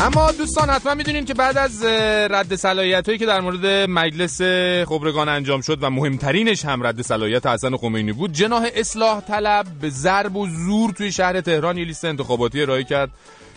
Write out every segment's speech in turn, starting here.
اما دوستان حتما می‌دونین که بعد از رد صلاحیت هایی که در مورد مجلس خبرگان انجام شد و مهمترینش هم رد صلاحیت حسن خمینی بود جناح اصلاح طلب به ضرب و زور توی شهر تهران یه لیست انتخاباتی ارائه کرد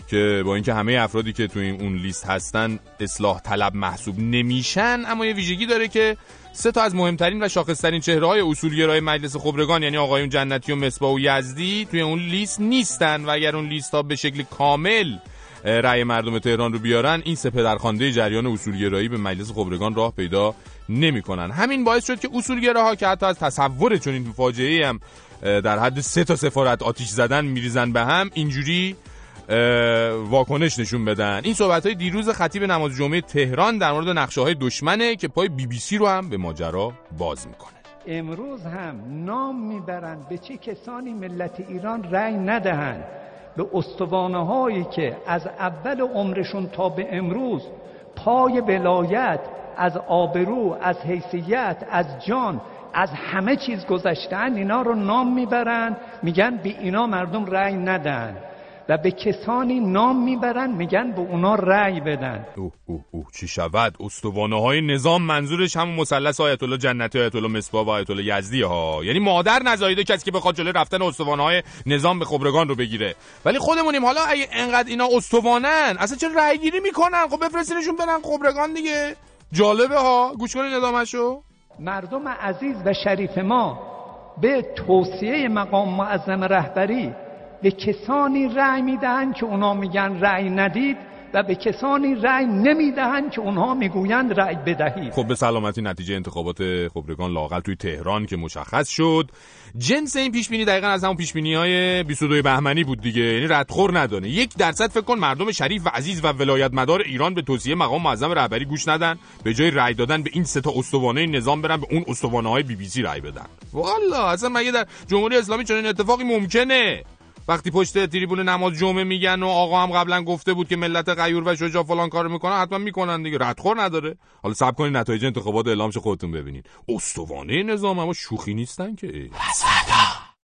که با اینکه همه افرادی که توی اون لیست هستن اصلاح طلب محسوب نمیشن اما یه ویژگی داره که سه تا از مهمترین و شاخصترین چهره های اصولگرای مجلس خبرگان یعنی آقایون جنتی و مصباح و یزدی توی اون لیست نیستن و اگر اون لیست ها به شکل کامل رأی مردم تهران رو بیارن این سه پدرخوانده جریان اصولگرایی به مجلس خبرگان راه پیدا نمی‌کنن. همین باعث شد که اصولگراها که حتی از تصور چنین فاجعه هم در حد سه تا سفارت آتیش زدن میریزن به هم اینجوری واکنش نشون بدن. این صحبت های دیروز خطیب نماز جمعه تهران در مورد نقشه های دشمنه که پای بی بی سی رو هم به ماجرا باز می‌کنه. امروز هم نام می‌برند به چه کسانی ملت ایران رأی ندهند. به استوانه هایی که از اول عمرشون تا به امروز پای ولایت از آبرو از حیثیت از جان از همه چیز گذشتن اینا رو نام می‌برن میگن به اینا مردم رأی ندن. و به کسانی نام می‌برن میگن به اونا رأی بدن. اوه اوه اوه چی شود؟ استوانه های نظام منظورش هم مثلث آیت الله جنتی آیت الله مصباح و آیت الله یزدی ها یعنی مادر نزایده کسی که بخواد جلوی رفتن استوانه های نظام به خبرگان رو بگیره. ولی خودمونیم حالا اگه انقدر اینا استوانن اصلا چرا رأی گیری می‌کنن؟ خب بفرستینشون برن خبرگان دیگه. جالبه ها؟ گوش کنید ندامشو مردم عزیز و شریف ما به توصیه مقام معظم رهبری به کسانی رأی می‌دهند که اونا میگن رأی ندید و به کسانی رأی نمی‌دهند که اونها می‌گویند رأی بدهید. خب به سلامتی نتیجه انتخابات خبرگان لاقل توی تهران که مشخص شد. جنس این پیش بینی دقیقا از همون پیش بینی های 22 بهمنی بود دیگه. یعنی ردخور ندانه یک درصد فکر کن مردم شریف و عزیز و ولایت مدار ایران به توصیه مقام معظم رهبری گوش ندن. به جای رأی دادن به این سه تا استوانه نظام برن به اون استوانه های بی بی سی رأی بدن. والا اصلا مگه در جمهوری اسلامی چنین اتفاقی ممکنه؟ وقتی پشت تریبون نماز جمعه میگن و آقا هم قبلا گفته بود که ملت غیور و شجاع فلان کارو می‌کنن حتما می‌کنن دیگه. ردخور نداره. حالا صبر کنید نتایج انتخابات اعلامش خودتون ببینید. استوانه نظام اما شوخی نیستن که.